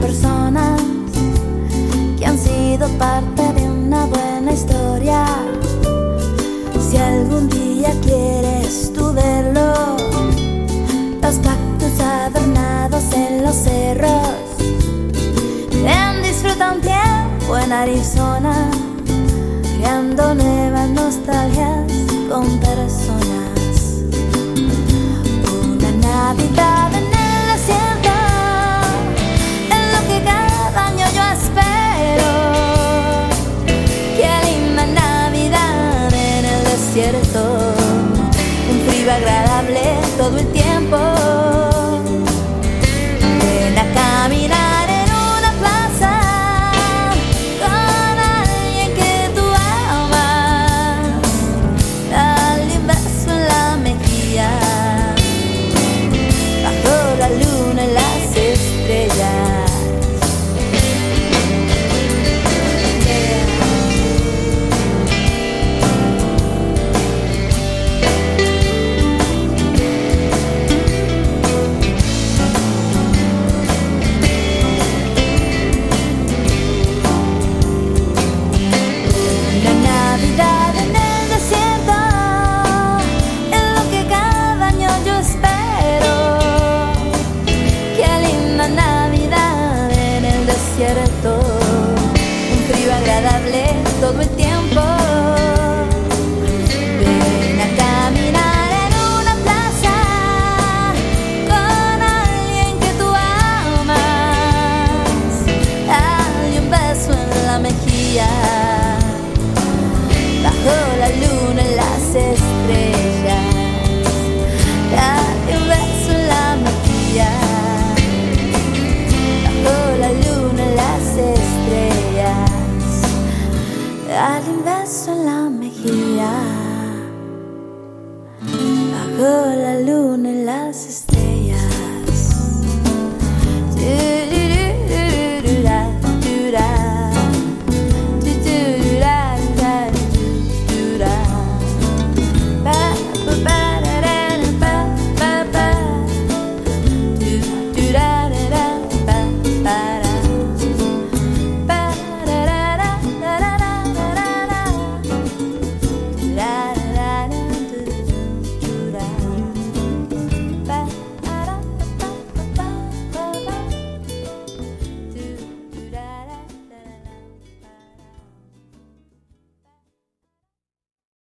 personas que han sido parte de una buena historia. Si algún día quieres tú verlo, los cactus adornados en los cerros, ven disfruta un tiempo en Arizona, creando nuevas nostalgias agradable todo el tiempo. Bajo la luna en las estrellas.